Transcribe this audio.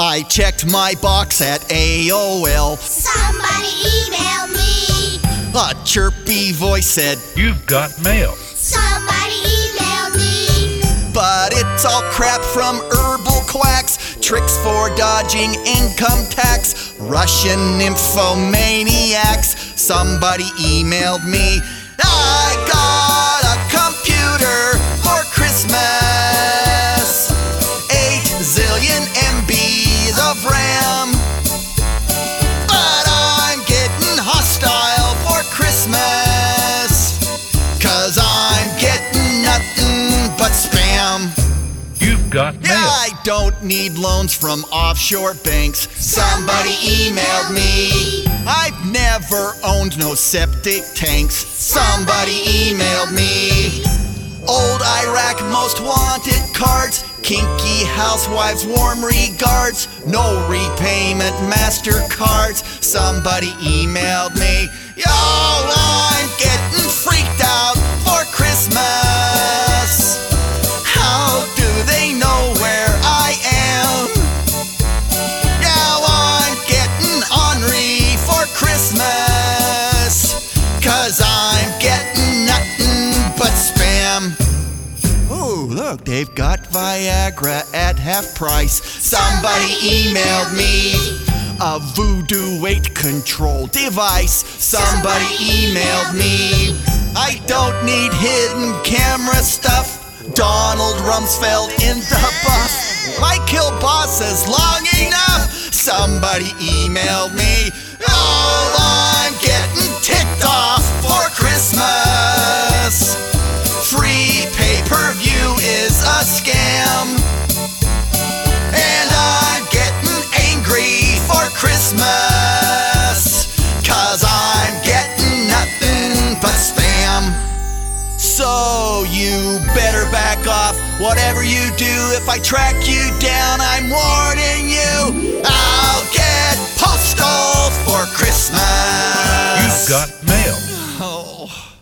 I checked my box at AOL. Somebody email me. A chirpy voice said, You've got mail. Somebody email me. But it's all crap from herbal quacks, tricks for dodging income tax, Russian nymphomaniacs. Somebody emailed me. You've got mail. I don't need loans from offshore banks. Somebody emailed me. I've never owned no septic tanks. Somebody emailed me. Old Iraq most wanted cards. Kinky housewives warm regards. No repayment MasterCards. Somebody emailed me. Yo, Oh, look, they've got Viagra at half price. Somebody emailed me a voodoo weight control device. Somebody emailed me. I don't need hidden camera stuff. Donald Rumsfeld in the buff. My kielbasa is long enough. Somebody emailed me. Oh, So you better back off. Whatever you do, if I track you down, I'm warning you. I'll get postal for Christmas. You've got mail. Oh.